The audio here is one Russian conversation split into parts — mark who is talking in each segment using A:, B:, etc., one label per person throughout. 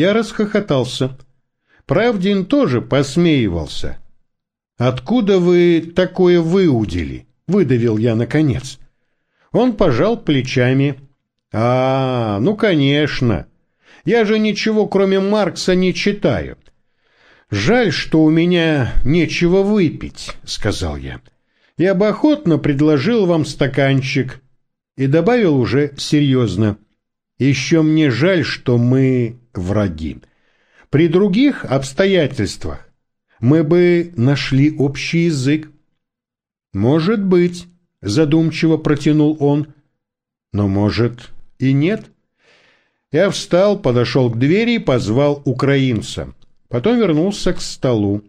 A: Я расхохотался. Правдин тоже посмеивался. «Откуда вы такое выудили?» — выдавил я наконец. Он пожал плечами. «А, ну, конечно. Я же ничего, кроме Маркса, не читаю. Жаль, что у меня нечего выпить», — сказал я. «Я бы охотно предложил вам стаканчик». И добавил уже серьезно. «Еще мне жаль, что мы враги. При других обстоятельствах мы бы нашли общий язык». «Может быть», — задумчиво протянул он. «Но, может, и нет?» Я встал, подошел к двери и позвал украинца. Потом вернулся к столу.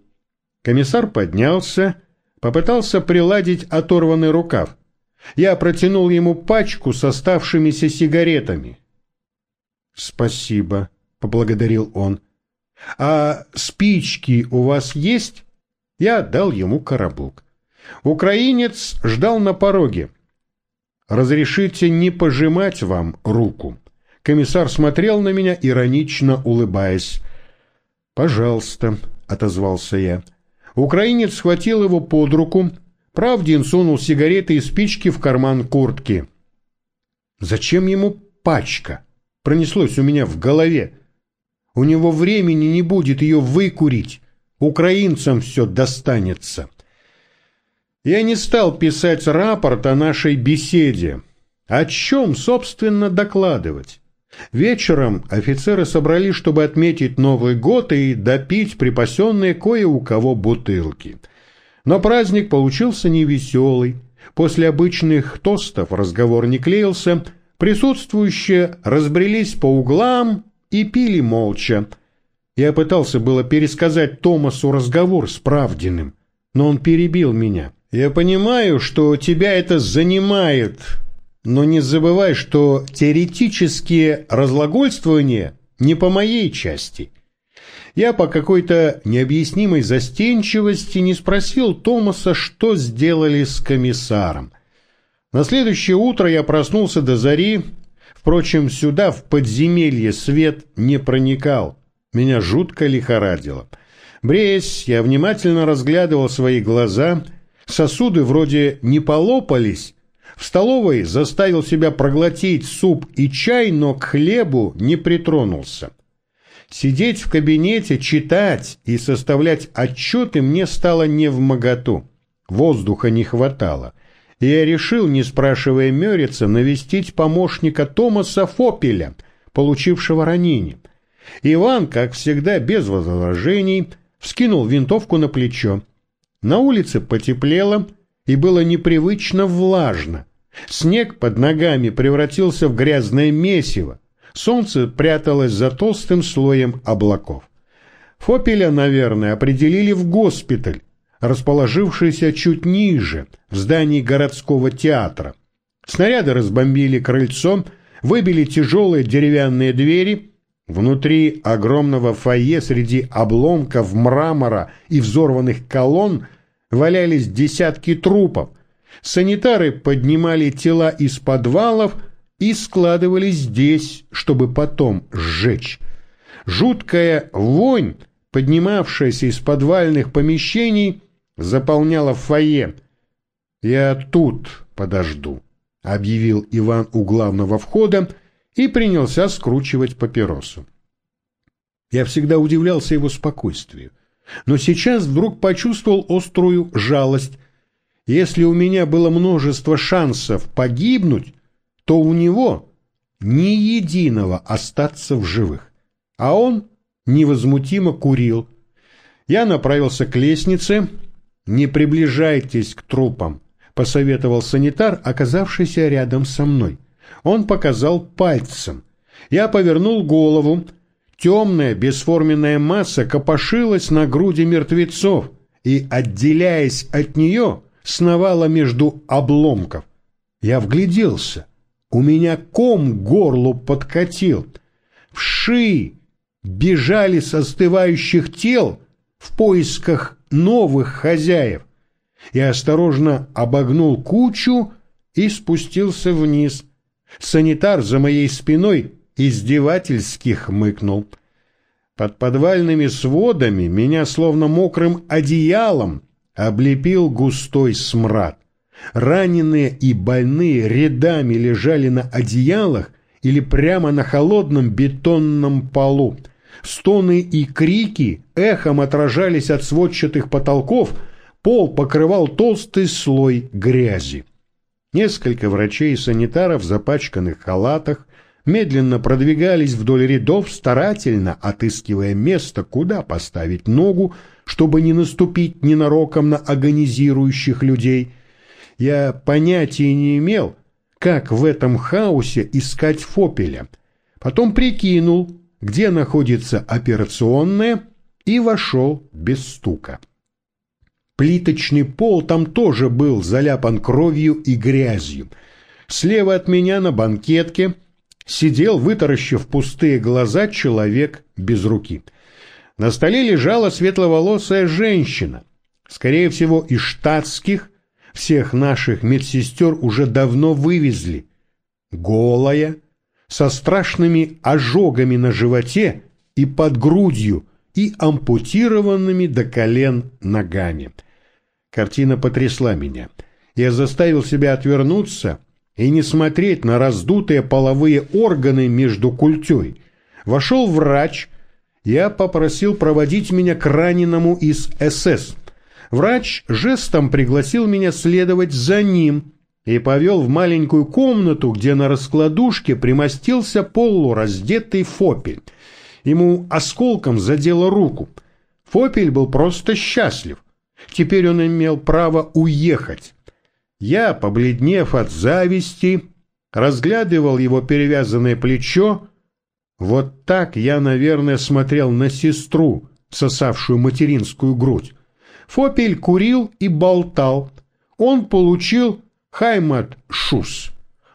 A: Комиссар поднялся, попытался приладить оторванный рукав. Я протянул ему пачку с оставшимися сигаретами. «Спасибо», — поблагодарил он. «А спички у вас есть?» Я отдал ему коробок. Украинец ждал на пороге. «Разрешите не пожимать вам руку?» Комиссар смотрел на меня, иронично улыбаясь. «Пожалуйста», — отозвался я. Украинец схватил его под руку. Правдин сунул сигареты и спички в карман куртки. «Зачем ему пачка?» — пронеслось у меня в голове. «У него времени не будет ее выкурить. Украинцам все достанется». Я не стал писать рапорт о нашей беседе. О чем, собственно, докладывать? Вечером офицеры собрались, чтобы отметить Новый год и допить припасенные кое у кого бутылки. Но праздник получился невеселый. После обычных тостов разговор не клеился, присутствующие разбрелись по углам и пили молча. Я пытался было пересказать Томасу разговор с Правдиным, но он перебил меня. «Я понимаю, что тебя это занимает, но не забывай, что теоретические разлагольствования не по моей части. Я по какой-то необъяснимой застенчивости не спросил Томаса, что сделали с комиссаром. На следующее утро я проснулся до зари. Впрочем, сюда, в подземелье, свет не проникал. Меня жутко лихорадило. Бреясь, я внимательно разглядывал свои глаза. Сосуды вроде не полопались, в столовой заставил себя проглотить суп и чай, но к хлебу не притронулся. Сидеть в кабинете, читать и составлять отчеты мне стало не в моготу. Воздуха не хватало. Я решил, не спрашивая Мёрица, навестить помощника Томаса Фопеля, получившего ранение. Иван, как всегда, без возражений, вскинул винтовку на плечо. На улице потеплело и было непривычно влажно. Снег под ногами превратился в грязное месиво. Солнце пряталось за толстым слоем облаков. Фопеля, наверное, определили в госпиталь, расположившийся чуть ниже, в здании городского театра. Снаряды разбомбили крыльцо, выбили тяжелые деревянные двери. Внутри огромного фойе среди обломков мрамора и взорванных колонн валялись десятки трупов – Санитары поднимали тела из подвалов и складывали здесь, чтобы потом сжечь. Жуткая вонь, поднимавшаяся из подвальных помещений, заполняла фойе. «Я тут подожду», — объявил Иван у главного входа и принялся скручивать папиросу. Я всегда удивлялся его спокойствию, но сейчас вдруг почувствовал острую жалость если у меня было множество шансов погибнуть, то у него ни единого остаться в живых. А он невозмутимо курил. Я направился к лестнице. «Не приближайтесь к трупам», — посоветовал санитар, оказавшийся рядом со мной. Он показал пальцем. Я повернул голову. Темная бесформенная масса копошилась на груди мертвецов, и, отделяясь от нее, сновала между обломков. Я вгляделся. У меня ком горлу подкатил. Вши бежали с остывающих тел в поисках новых хозяев. Я осторожно обогнул кучу и спустился вниз. Санитар за моей спиной издевательски хмыкнул. Под подвальными сводами меня словно мокрым одеялом облепил густой смрад. Раненые и больные рядами лежали на одеялах или прямо на холодном бетонном полу. Стоны и крики эхом отражались от сводчатых потолков, пол покрывал толстый слой грязи. Несколько врачей и санитаров в запачканных халатах медленно продвигались вдоль рядов, старательно отыскивая место, куда поставить ногу, чтобы не наступить ненароком на агонизирующих людей. Я понятия не имел, как в этом хаосе искать Фопеля. Потом прикинул, где находится операционная, и вошел без стука. Плиточный пол там тоже был заляпан кровью и грязью. Слева от меня на банкетке сидел, вытаращив пустые глаза, человек без руки. На столе лежала светловолосая женщина, скорее всего, из штатских, всех наших медсестер уже давно вывезли. Голая, со страшными ожогами на животе и под грудью, и ампутированными до колен ногами. Картина потрясла меня. Я заставил себя отвернуться и не смотреть на раздутые половые органы между культей. Вошел врач, я попросил проводить меня к раненому из СС. Врач жестом пригласил меня следовать за ним и повел в маленькую комнату, где на раскладушке примостился полураздетый Фопель. Ему осколком задело руку. Фопель был просто счастлив. Теперь он имел право уехать. Я, побледнев от зависти, разглядывал его перевязанное плечо. Вот так я, наверное, смотрел на сестру, сосавшую материнскую грудь. Фопель курил и болтал. Он получил Хаймат Шус.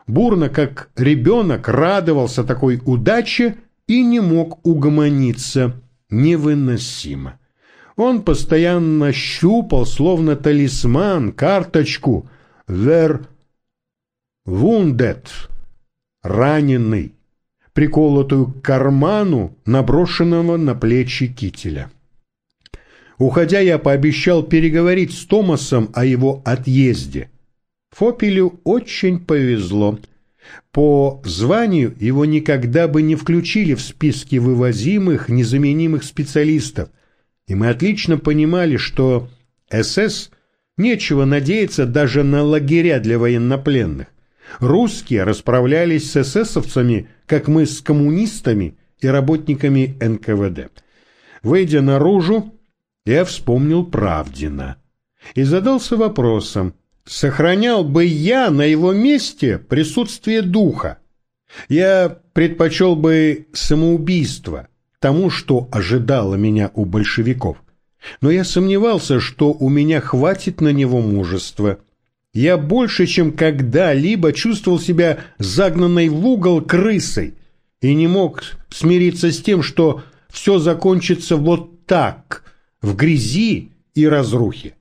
A: Бурно, как ребенок, радовался такой удаче и не мог угомониться. Невыносимо. Он постоянно щупал, словно талисман, карточку «Вер Вундет» — раненый, приколотую к карману, наброшенного на плечи кителя. Уходя, я пообещал переговорить с Томасом о его отъезде. Фопелю очень повезло. По званию его никогда бы не включили в списки вывозимых, незаменимых специалистов, и мы отлично понимали, что СС нечего надеяться даже на лагеря для военнопленных. Русские расправлялись с эсэсовцами, как мы с коммунистами и работниками НКВД. Выйдя наружу, я вспомнил Правдина и задался вопросом, сохранял бы я на его месте присутствие духа. Я предпочел бы самоубийство тому, что ожидало меня у большевиков. Но я сомневался, что у меня хватит на него мужества. Я больше, чем когда-либо чувствовал себя загнанной в угол крысой и не мог смириться с тем, что все закончится вот так, в грязи и разрухе.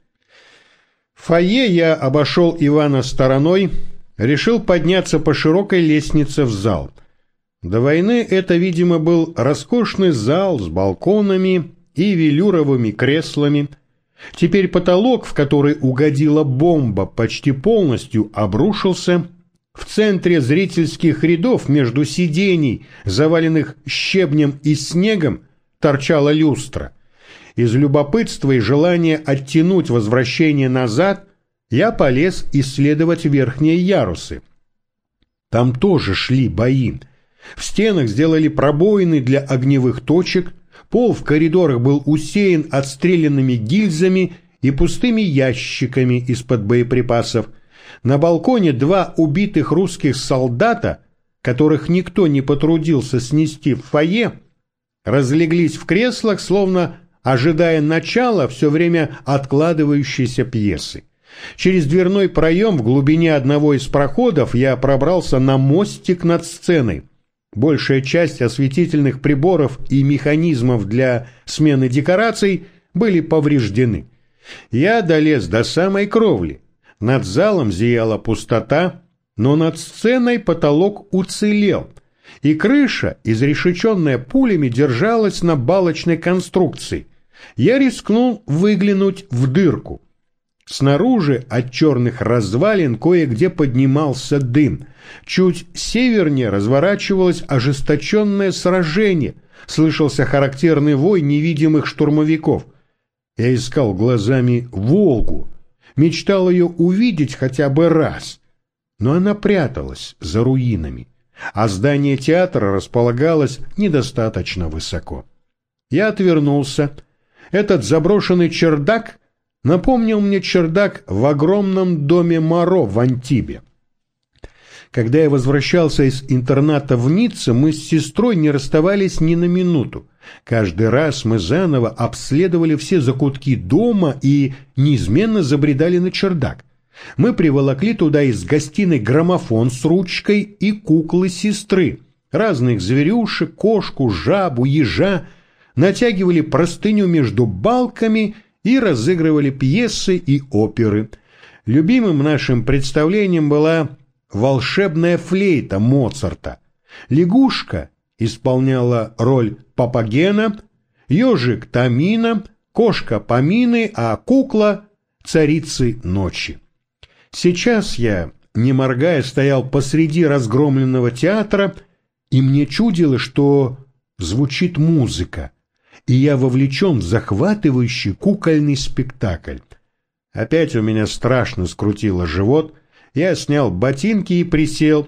A: Фойе я обошел Ивана стороной, решил подняться по широкой лестнице в зал. До войны это, видимо, был роскошный зал с балконами и велюровыми креслами. Теперь потолок, в который угодила бомба, почти полностью обрушился. В центре зрительских рядов между сидений, заваленных щебнем и снегом, торчала люстра. Из любопытства и желания оттянуть возвращение назад я полез исследовать верхние ярусы. Там тоже шли бои. В стенах сделали пробоины для огневых точек, пол в коридорах был усеян отстрелянными гильзами и пустыми ящиками из-под боеприпасов. На балконе два убитых русских солдата, которых никто не потрудился снести в фойе, разлеглись в креслах, словно ожидая начала все время откладывающейся пьесы. Через дверной проем в глубине одного из проходов я пробрался на мостик над сценой. Большая часть осветительных приборов и механизмов для смены декораций были повреждены. Я долез до самой кровли. Над залом зияла пустота, но над сценой потолок уцелел. и крыша, изрешеченная пулями, держалась на балочной конструкции. Я рискнул выглянуть в дырку. Снаружи от черных развалин кое-где поднимался дым. Чуть севернее разворачивалось ожесточенное сражение. Слышался характерный вой невидимых штурмовиков. Я искал глазами Волгу. Мечтал ее увидеть хотя бы раз. Но она пряталась за руинами. А здание театра располагалось недостаточно высоко. Я отвернулся. Этот заброшенный чердак — напомнил мне чердак в огромном доме Моро в Антибе. Когда я возвращался из интерната в Ницце, мы с сестрой не расставались ни на минуту. Каждый раз мы заново обследовали все закутки дома и неизменно забредали на чердак. Мы приволокли туда из гостиной граммофон с ручкой и куклы сестры, разных зверюшек, кошку, жабу, ежа, натягивали простыню между балками и разыгрывали пьесы и оперы. Любимым нашим представлением была волшебная флейта Моцарта. Лягушка исполняла роль Папагена, ежик Тамина, кошка Памины, а кукла – царицы ночи. Сейчас я, не моргая, стоял посреди разгромленного театра, и мне чудило, что звучит музыка и я вовлечен в захватывающий кукольный спектакль. Опять у меня страшно скрутило живот, я снял ботинки и присел.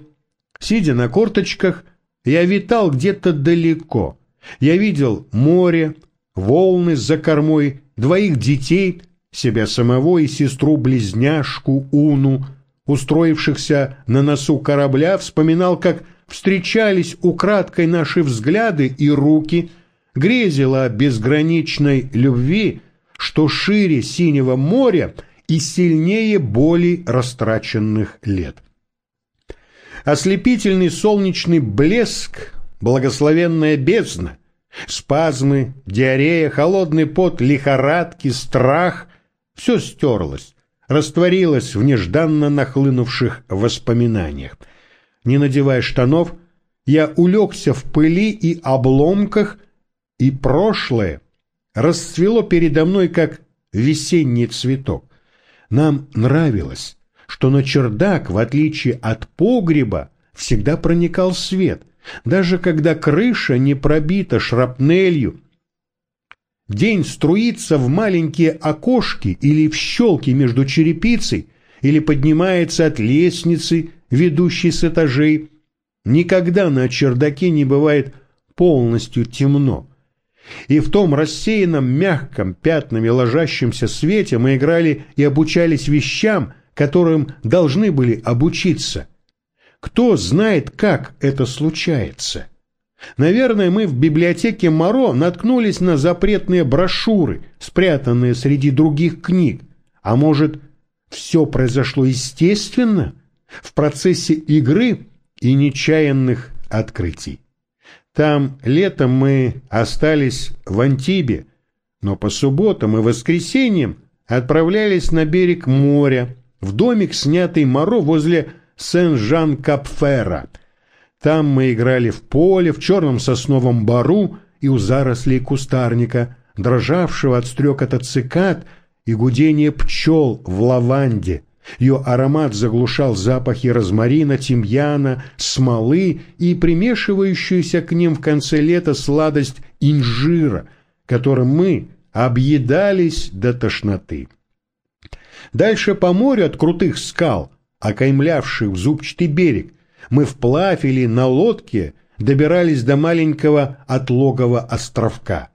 A: Сидя на корточках, я витал где-то далеко. Я видел море, волны за кормой, двоих детей, себя самого и сестру-близняшку Уну, устроившихся на носу корабля, вспоминал, как встречались украдкой наши взгляды и руки — грезила о безграничной любви, что шире синего моря и сильнее боли растраченных лет. Ослепительный солнечный блеск, благословенная бездна, спазмы, диарея, холодный пот, лихорадки, страх — все стерлось, растворилось в нежданно нахлынувших воспоминаниях. Не надевая штанов, я улегся в пыли и обломках, и прошлое расцвело передо мной, как весенний цветок. Нам нравилось, что на чердак, в отличие от погреба, всегда проникал свет, даже когда крыша не пробита шрапнелью. День струится в маленькие окошки или в щелки между черепицей, или поднимается от лестницы, ведущей с этажей. Никогда на чердаке не бывает полностью темно. И в том рассеянном, мягком, пятнами ложащемся свете мы играли и обучались вещам, которым должны были обучиться. Кто знает, как это случается? Наверное, мы в библиотеке Моро наткнулись на запретные брошюры, спрятанные среди других книг. А может, все произошло естественно, в процессе игры и нечаянных открытий. Там летом мы остались в Антибе, но по субботам и воскресеньям отправлялись на берег моря, в домик, снятый Моро возле Сен-Жан-Капфера. Там мы играли в поле, в черном сосновом бару и у зарослей кустарника, дрожавшего от стрекота цикад и гудения пчел в лаванде. Ее аромат заглушал запахи розмарина, тимьяна, смолы и примешивающуюся к ним в конце лета сладость инжира, которым мы объедались до тошноты. Дальше по морю от крутых скал, окаймлявших зубчатый берег, мы вплавь или на лодке добирались до маленького отлогого островка.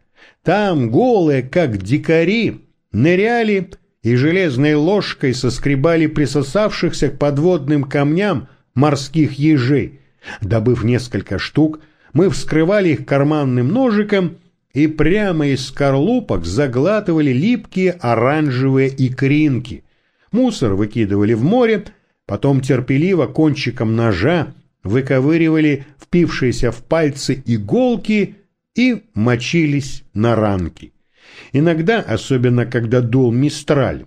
A: Там, голые, как дикари, ныряли и железной ложкой соскребали присосавшихся к подводным камням морских ежей. Добыв несколько штук, мы вскрывали их карманным ножиком и прямо из скорлупок заглатывали липкие оранжевые икринки. Мусор выкидывали в море, потом терпеливо кончиком ножа выковыривали впившиеся в пальцы иголки и мочились на ранки. Иногда, особенно когда дул мистраль,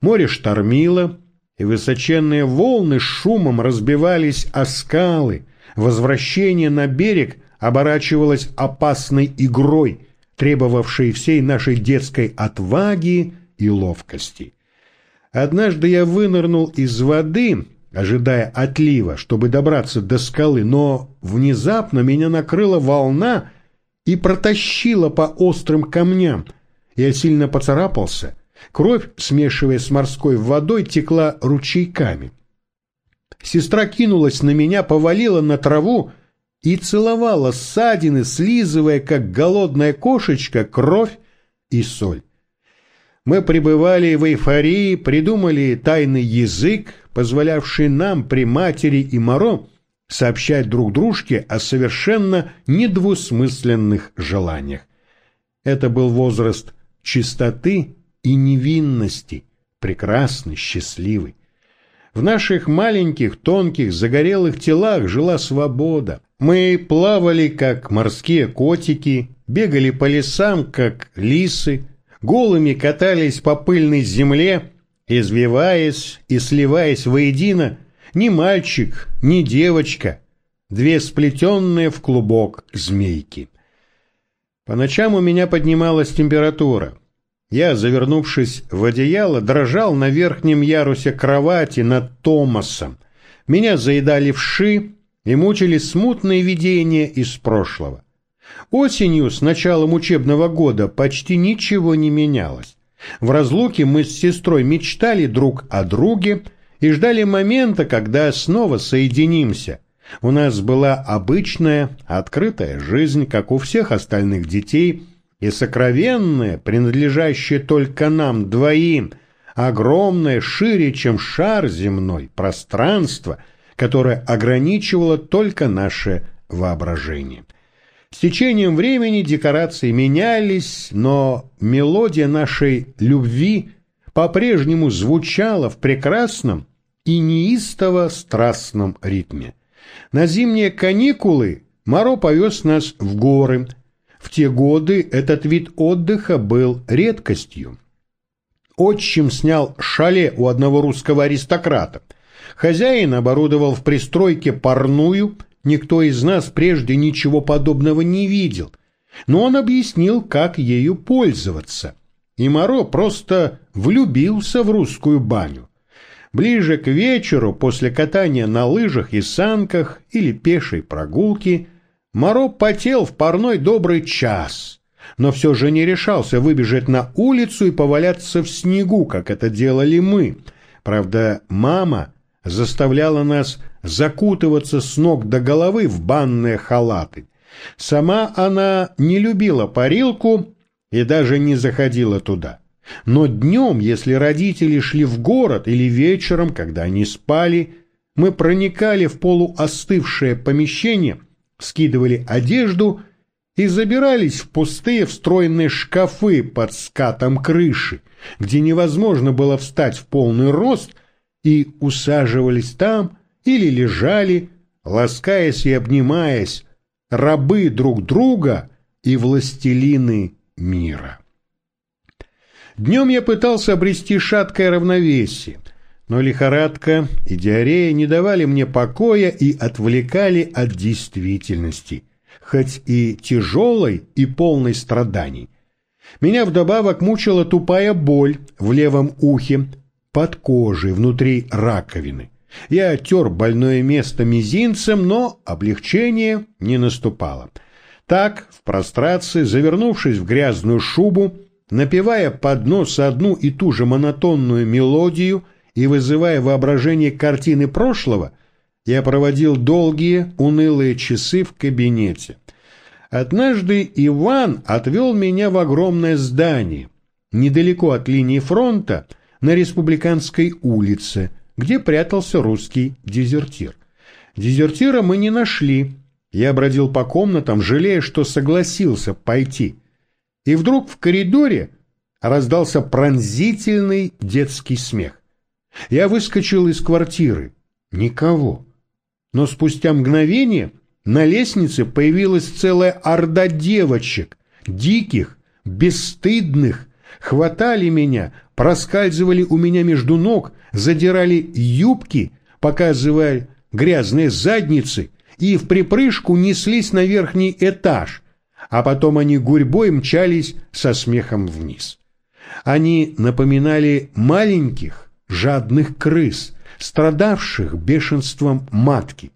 A: море штормило, и высоченные волны шумом разбивались о скалы, Возвращение на берег оборачивалось опасной игрой, требовавшей всей нашей детской отваги и ловкости. Однажды я вынырнул из воды, ожидая отлива, чтобы добраться до скалы, но внезапно меня накрыла волна и протащила по острым камням. Я сильно поцарапался, кровь, смешиваясь с морской водой, текла ручейками. Сестра кинулась на меня, повалила на траву и целовала ссадины, слизывая, как голодная кошечка, кровь и соль. Мы пребывали в эйфории, придумали тайный язык, позволявший нам при матери и Моро сообщать друг дружке о совершенно недвусмысленных желаниях. Это был возраст чистоты и невинности, прекрасный, счастливый. В наших маленьких, тонких, загорелых телах жила свобода. Мы плавали, как морские котики, бегали по лесам, как лисы, голыми катались по пыльной земле, извиваясь и сливаясь воедино, ни мальчик, ни девочка, две сплетенные в клубок змейки. По ночам у меня поднималась температура. Я, завернувшись в одеяло, дрожал на верхнем ярусе кровати над Томасом. Меня заедали вши и мучили смутные видения из прошлого. Осенью с началом учебного года почти ничего не менялось. В разлуке мы с сестрой мечтали друг о друге и ждали момента, когда снова соединимся. У нас была обычная, открытая жизнь, как у всех остальных детей, и сокровенная, принадлежащая только нам двоим, огромное, шире, чем шар земной, пространство, которое ограничивало только наше воображение. С течением времени декорации менялись, но мелодия нашей любви по-прежнему звучала в прекрасном и неистово страстном ритме. На зимние каникулы Моро повез нас в горы. В те годы этот вид отдыха был редкостью. Отчим снял шале у одного русского аристократа. Хозяин оборудовал в пристройке парную Никто из нас прежде ничего подобного не видел, но он объяснил, как ею пользоваться. И Моро просто влюбился в русскую баню. Ближе к вечеру, после катания на лыжах и санках или пешей прогулки, Моро потел в парной добрый час, но все же не решался выбежать на улицу и поваляться в снегу, как это делали мы. Правда, мама заставляла нас закутываться с ног до головы в банные халаты. Сама она не любила парилку и даже не заходила туда. Но днем, если родители шли в город или вечером, когда они спали, мы проникали в полуостывшее помещение, скидывали одежду и забирались в пустые встроенные шкафы под скатом крыши, где невозможно было встать в полный рост, и усаживались там, или лежали, ласкаясь и обнимаясь, рабы друг друга и властелины мира. Днем я пытался обрести шаткое равновесие, но лихорадка и диарея не давали мне покоя и отвлекали от действительности, хоть и тяжелой и полной страданий. Меня вдобавок мучила тупая боль в левом ухе, под кожей, внутри раковины. Я оттер больное место мизинцем, но облегчение не наступало. Так, в прострации, завернувшись в грязную шубу, напевая под нос одну и ту же монотонную мелодию и вызывая воображение картины прошлого, я проводил долгие, унылые часы в кабинете. Однажды Иван отвел меня в огромное здание, недалеко от линии фронта, на Республиканской улице – где прятался русский дезертир. Дезертира мы не нашли. Я бродил по комнатам, жалея, что согласился пойти. И вдруг в коридоре раздался пронзительный детский смех. Я выскочил из квартиры. Никого. Но спустя мгновение на лестнице появилась целая орда девочек, диких, бесстыдных, хватали меня, проскальзывали у меня между ног, задирали юбки, показывая грязные задницы, и в припрыжку неслись на верхний этаж, а потом они гурьбой мчались со смехом вниз. Они напоминали маленьких, жадных крыс, страдавших бешенством матки.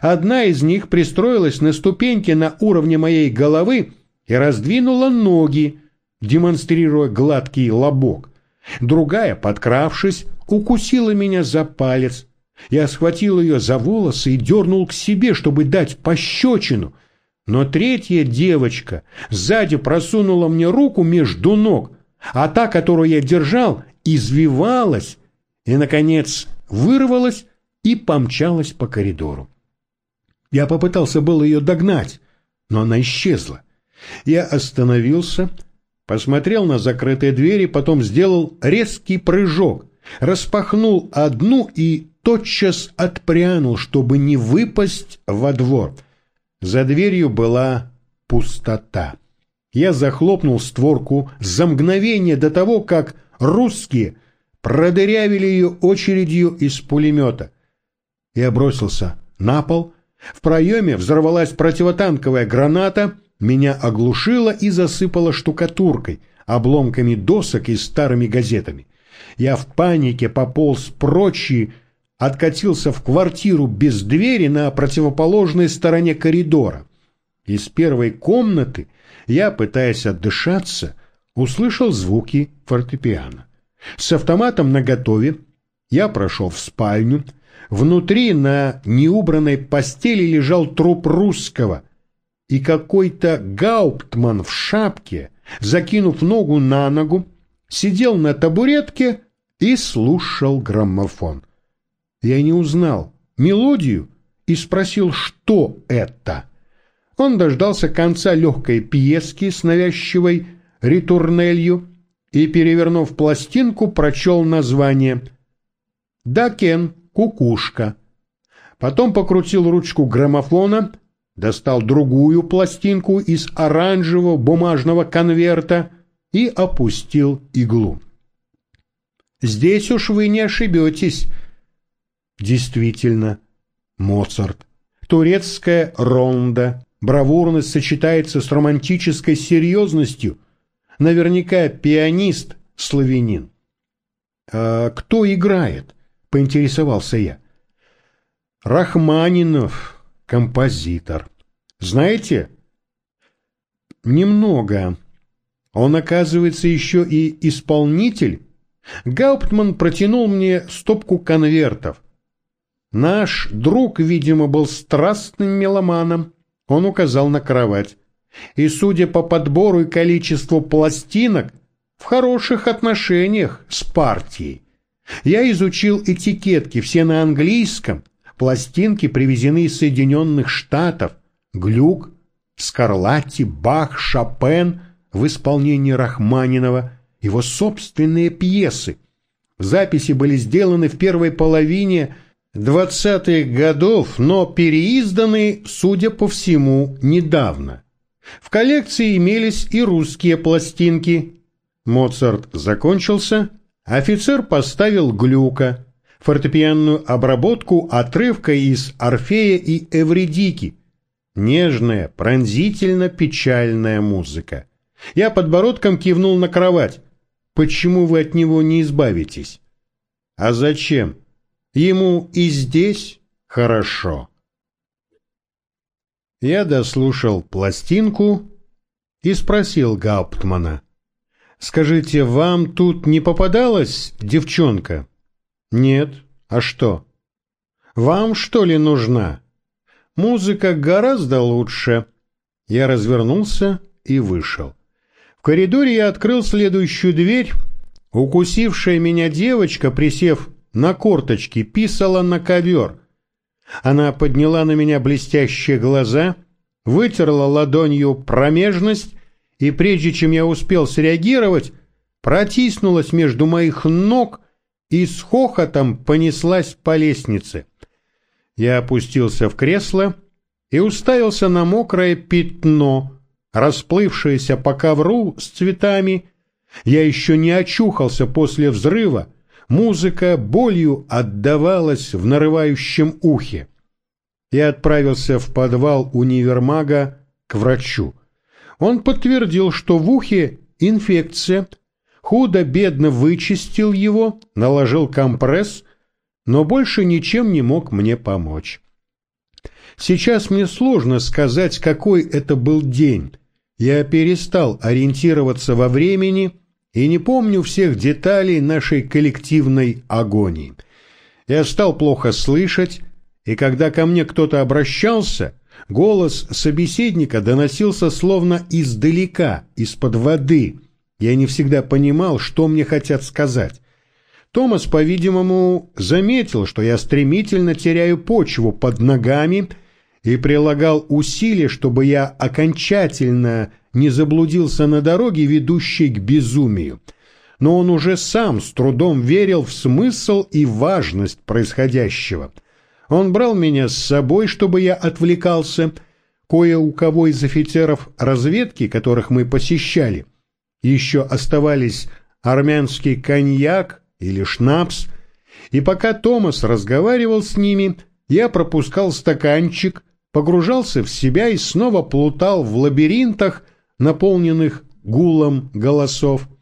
A: Одна из них пристроилась на ступеньке на уровне моей головы и раздвинула ноги, демонстрируя гладкий лобок. Другая, подкравшись, укусила меня за палец. Я схватил ее за волосы и дернул к себе, чтобы дать пощечину. Но третья девочка сзади просунула мне руку между ног, а та, которую я держал, извивалась и, наконец, вырвалась и помчалась по коридору. Я попытался было ее догнать, но она исчезла. Я остановился, посмотрел на закрытые двери, потом сделал резкий прыжок, распахнул одну и тотчас отпрянул, чтобы не выпасть во двор. За дверью была пустота. Я захлопнул створку за мгновение до того, как русские продырявили ее очередью из пулемета. Я бросился на пол, в проеме взорвалась противотанковая граната, меня оглушило и засыпало штукатуркой, обломками досок и старыми газетами. Я в панике пополз прочь откатился в квартиру без двери на противоположной стороне коридора. Из первой комнаты я, пытаясь отдышаться, услышал звуки фортепиано. С автоматом наготове я прошел в спальню, Внутри на неубранной постели лежал труп русского, и какой-то гауптман в шапке, закинув ногу на ногу, сидел на табуретке и слушал граммофон. Я не узнал мелодию и спросил, что это. Он дождался конца легкой пьески с навязчивой ритурнелью и, перевернув пластинку, прочел название «Дакен» кукушка. Потом покрутил ручку граммофона, достал другую пластинку из оранжевого бумажного конверта и опустил иглу. Здесь уж вы не ошибетесь. Действительно, Моцарт. Турецкая ронда. Бравурность сочетается с романтической серьезностью. Наверняка пианист славянин. А кто играет? — поинтересовался я. «Рахманинов, композитор. Знаете?» «Немного. Он, оказывается, еще и исполнитель. Гауптман протянул мне стопку конвертов. Наш друг, видимо, был страстным меломаном. Он указал на кровать. И, судя по подбору и количеству пластинок, в хороших отношениях с партией. Я изучил этикетки, все на английском, пластинки привезены из Соединенных Штатов, Глюк, Скарлатти, Бах, Шопен в исполнении Рахманинова, его собственные пьесы. Записи были сделаны в первой половине 20-х годов, но переизданы, судя по всему, недавно. В коллекции имелись и русские пластинки. Моцарт закончился, Офицер поставил глюка, фортепианную обработку отрывка из «Орфея» и «Эвредики». Нежная, пронзительно-печальная музыка. Я подбородком кивнул на кровать. Почему вы от него не избавитесь? А зачем? Ему и здесь хорошо. Я дослушал пластинку и спросил Гауптмана. Скажите, вам тут не попадалась девчонка? Нет. А что? Вам, что ли, нужна? Музыка гораздо лучше. Я развернулся и вышел. В коридоре я открыл следующую дверь. Укусившая меня девочка, присев на корточки, писала на ковер. Она подняла на меня блестящие глаза, вытерла ладонью промежность и прежде чем я успел среагировать, протиснулась между моих ног и с хохотом понеслась по лестнице. Я опустился в кресло и уставился на мокрое пятно, расплывшееся по ковру с цветами. Я еще не очухался после взрыва, музыка болью отдавалась в нарывающем ухе. и отправился в подвал универмага к врачу. Он подтвердил, что в ухе инфекция, худо-бедно вычистил его, наложил компресс, но больше ничем не мог мне помочь. Сейчас мне сложно сказать, какой это был день. Я перестал ориентироваться во времени и не помню всех деталей нашей коллективной агонии. Я стал плохо слышать, и когда ко мне кто-то обращался, голос собеседника доносился словно издалека, из-под воды. Я не всегда понимал, что мне хотят сказать. Томас, по-видимому, заметил, что я стремительно теряю почву под ногами и прилагал усилия, чтобы я окончательно не заблудился на дороге, ведущей к безумию. Но он уже сам с трудом верил в смысл и важность происходящего. Он брал меня с собой, чтобы я отвлекался. Кое у кого из офицеров разведки, которых мы посещали, еще оставались армянский коньяк или шнапс, и пока Томас разговаривал с ними, я пропускал стаканчик, погружался в себя и снова плутал в лабиринтах, наполненных гулом голосов –